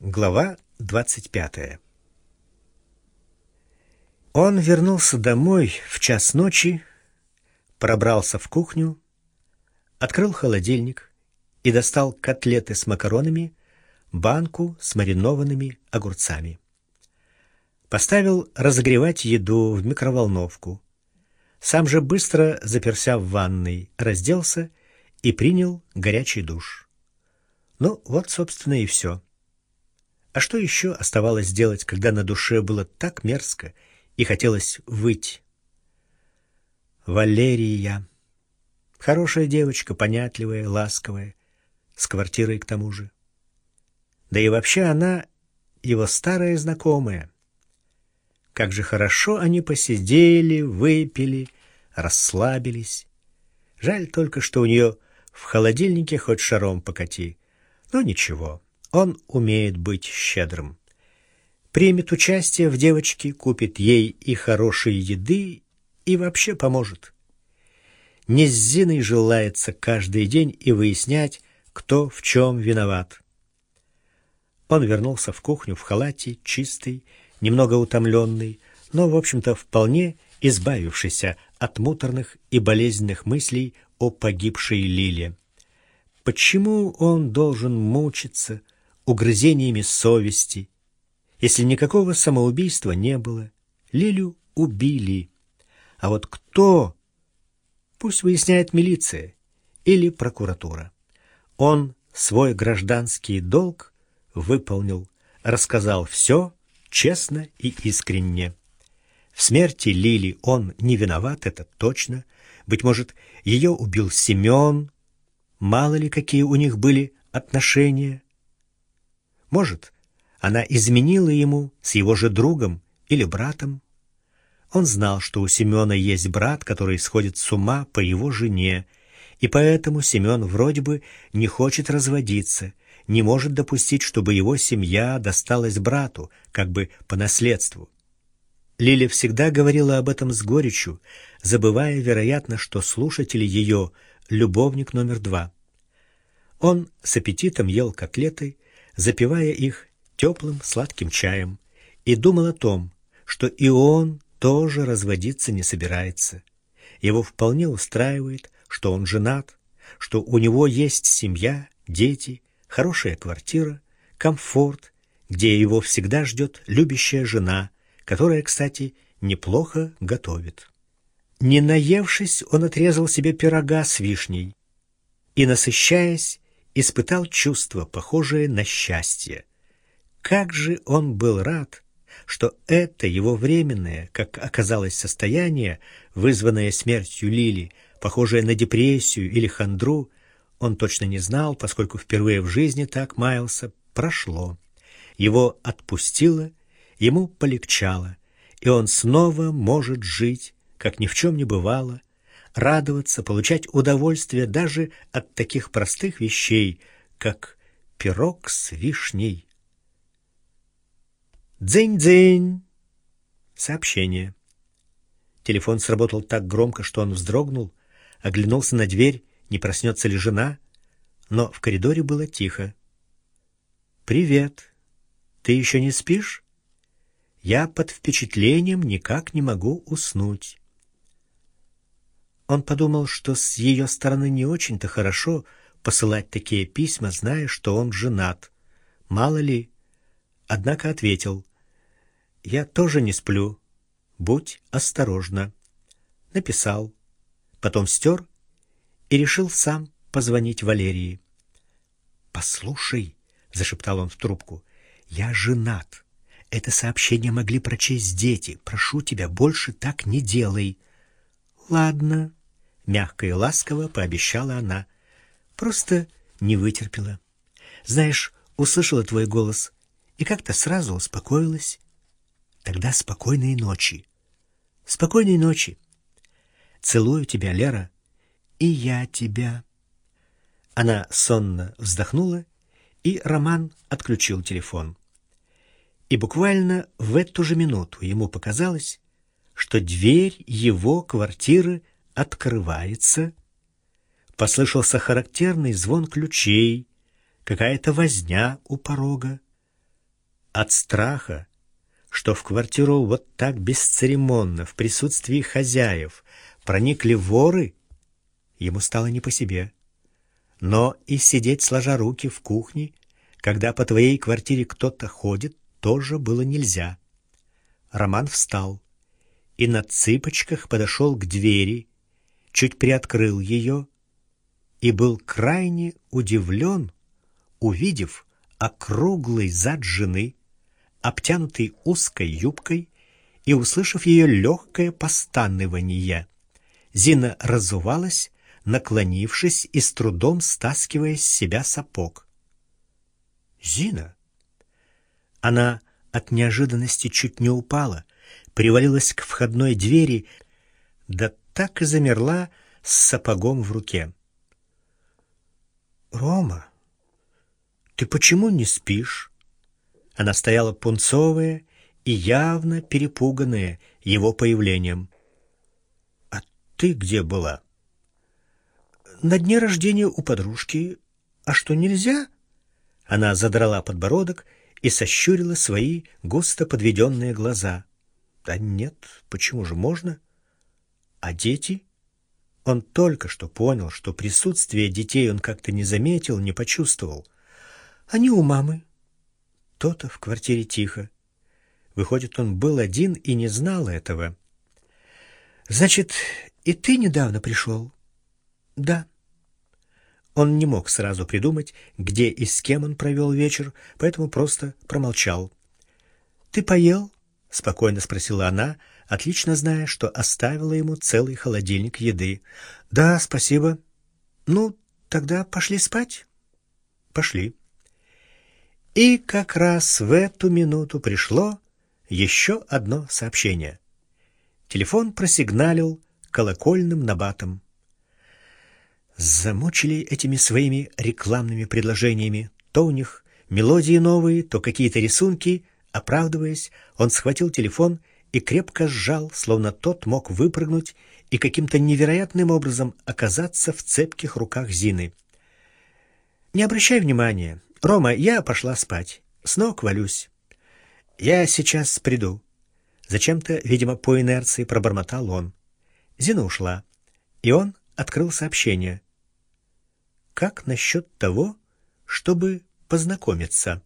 Глава 25 Он вернулся домой в час ночи, пробрался в кухню, открыл холодильник и достал котлеты с макаронами, банку с маринованными огурцами. Поставил разогревать еду в микроволновку. Сам же быстро заперся в ванной, разделся и принял горячий душ. Ну, вот, собственно, и все. А что еще оставалось делать, когда на душе было так мерзко и хотелось выйти? Валерия. Хорошая девочка, понятливая, ласковая, с квартирой к тому же. Да и вообще она его старая знакомая. Как же хорошо они посидели, выпили, расслабились. Жаль только, что у нее в холодильнике хоть шаром покати. Но ничего. Он умеет быть щедрым. Примет участие в девочке, купит ей и хорошей еды, и вообще поможет. Не желается каждый день и выяснять, кто в чем виноват. Он вернулся в кухню в халате, чистый, немного утомленный, но, в общем-то, вполне избавившийся от муторных и болезненных мыслей о погибшей Лиле. Почему он должен мучиться, угрызениями совести. Если никакого самоубийства не было, Лилю убили. А вот кто? Пусть выясняет милиция или прокуратура. Он свой гражданский долг выполнил, рассказал все честно и искренне. В смерти Лили он не виноват, это точно. Быть может, ее убил Семен. Мало ли, какие у них были отношения. Может, она изменила ему с его же другом или братом. Он знал, что у Семена есть брат, который сходит с ума по его жене, и поэтому Семен вроде бы не хочет разводиться, не может допустить, чтобы его семья досталась брату, как бы по наследству. Лиля всегда говорила об этом с горечью, забывая, вероятно, что слушатели ее — любовник номер два. Он с аппетитом ел котлеты, запивая их теплым сладким чаем, и думал о том, что и он тоже разводиться не собирается. Его вполне устраивает, что он женат, что у него есть семья, дети, хорошая квартира, комфорт, где его всегда ждет любящая жена, которая, кстати, неплохо готовит. Не наевшись, он отрезал себе пирога с вишней и, насыщаясь, испытал чувство, похожее на счастье. Как же он был рад, что это его временное, как оказалось, состояние, вызванное смертью Лили, похожее на депрессию или хандру, он точно не знал, поскольку впервые в жизни так маялся, прошло. Его отпустило, ему полегчало, и он снова может жить, как ни в чем не бывало, радоваться, получать удовольствие даже от таких простых вещей, как пирог с вишней. Дзынь-дзынь! Сообщение. Телефон сработал так громко, что он вздрогнул, оглянулся на дверь, не проснется ли жена, но в коридоре было тихо. «Привет. Ты еще не спишь?» «Я под впечатлением никак не могу уснуть». Он подумал, что с ее стороны не очень-то хорошо посылать такие письма, зная, что он женат. Мало ли. Однако ответил. «Я тоже не сплю. Будь осторожна». Написал. Потом стер и решил сам позвонить Валерии. «Послушай», — зашептал он в трубку, — «я женат. Это сообщение могли прочесть дети. Прошу тебя, больше так не делай». «Ладно», мягко и ласково пообещала она. Просто не вытерпела. Знаешь, услышала твой голос и как-то сразу успокоилась. Тогда спокойной ночи. Спокойной ночи. Целую тебя, Лера, и я тебя. Она сонно вздохнула, и Роман отключил телефон. И буквально в эту же минуту ему показалось, что дверь его квартиры открывается. Послышался характерный звон ключей, какая-то возня у порога. От страха, что в квартиру вот так бесцеремонно, в присутствии хозяев, проникли воры, ему стало не по себе. Но и сидеть сложа руки в кухне, когда по твоей квартире кто-то ходит, тоже было нельзя. Роман встал и на цыпочках подошел к двери, чуть приоткрыл ее и был крайне удивлен, увидев округлый зад жены, обтянутый узкой юбкой, и услышав ее легкое постанывание. Зина разувалась, наклонившись и с трудом стаскивая с себя сапог. «Зина!» Она от неожиданности чуть не упала, привалилась к входной двери, да так и замерла с сапогом в руке. «Рома, ты почему не спишь?» Она стояла пунцовая и явно перепуганная его появлением. «А ты где была?» «На дне рождения у подружки. А что, нельзя?» Она задрала подбородок и сощурила свои густо подведенные глаза. «Да нет, почему же можно? А дети?» Он только что понял, что присутствие детей он как-то не заметил, не почувствовал. «Они у мамы». То-то в квартире тихо. Выходит, он был один и не знал этого. «Значит, и ты недавно пришел?» «Да». Он не мог сразу придумать, где и с кем он провел вечер, поэтому просто промолчал. «Ты поел?» — спокойно спросила она, отлично зная, что оставила ему целый холодильник еды. «Да, спасибо». «Ну, тогда пошли спать?» «Пошли». И как раз в эту минуту пришло еще одно сообщение. Телефон просигналил колокольным набатом. Замучили этими своими рекламными предложениями. То у них мелодии новые, то какие-то рисунки. Оправдываясь, он схватил телефон и крепко сжал, словно тот мог выпрыгнуть и каким-то невероятным образом оказаться в цепких руках Зины. «Не обращай внимания. Рома, я пошла спать. С ног валюсь. Я сейчас приду». Зачем-то, видимо, по инерции пробормотал он. Зина ушла, и он открыл сообщение — как насчет того, чтобы познакомиться?